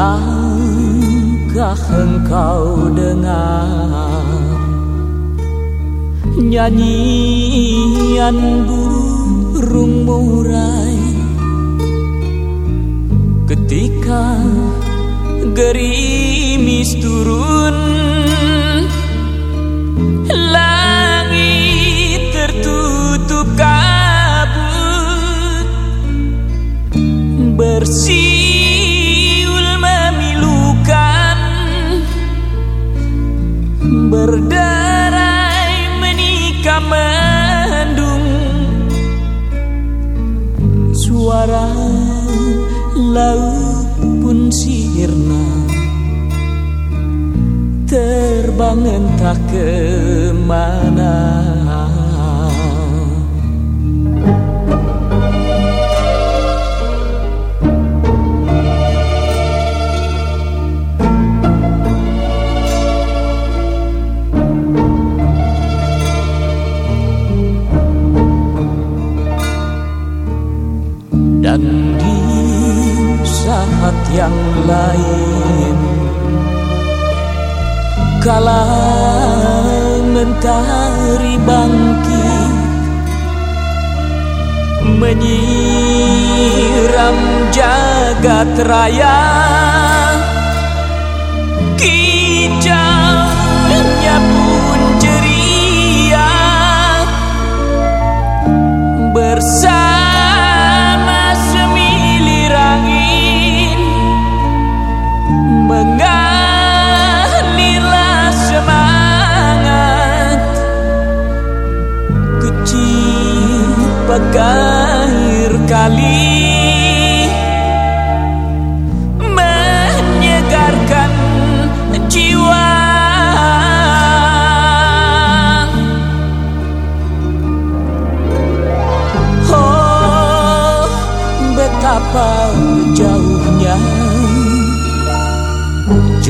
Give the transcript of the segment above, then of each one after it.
Pernahkah engkau dengar Nyanyian burung murai? Ketika gerimis turun Langit tertutup kabut. Bersih berderai menikah mendung suara laut pun sirna. Terbang entah ke mana Di saat yang lain. Kala mentari bangkit Menyiram jagat raya Kicaunya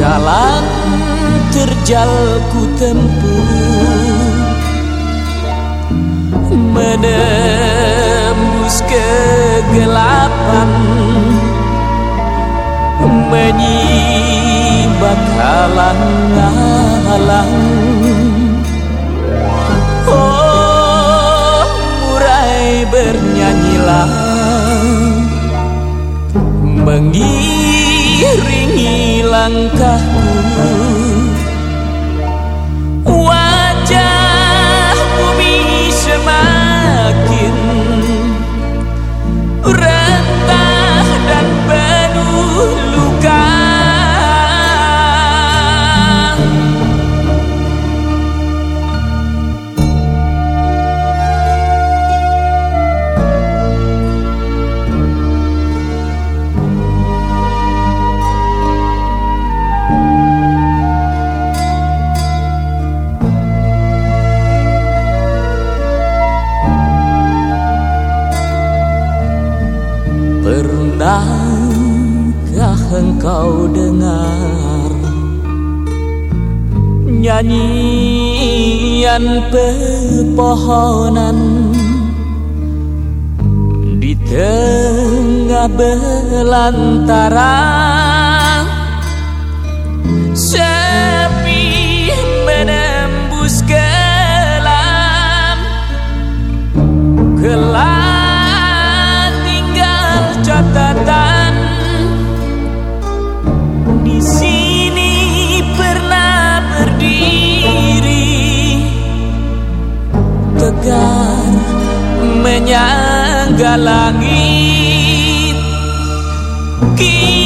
jalan terjal ku tempuh. Menembus kegelapan. Menyibak halang-halang mengiringi Pernahkah engkau dengar Nyanyian pepohonan Di tengah belantara? Sepi tegar menyangga langit. Kini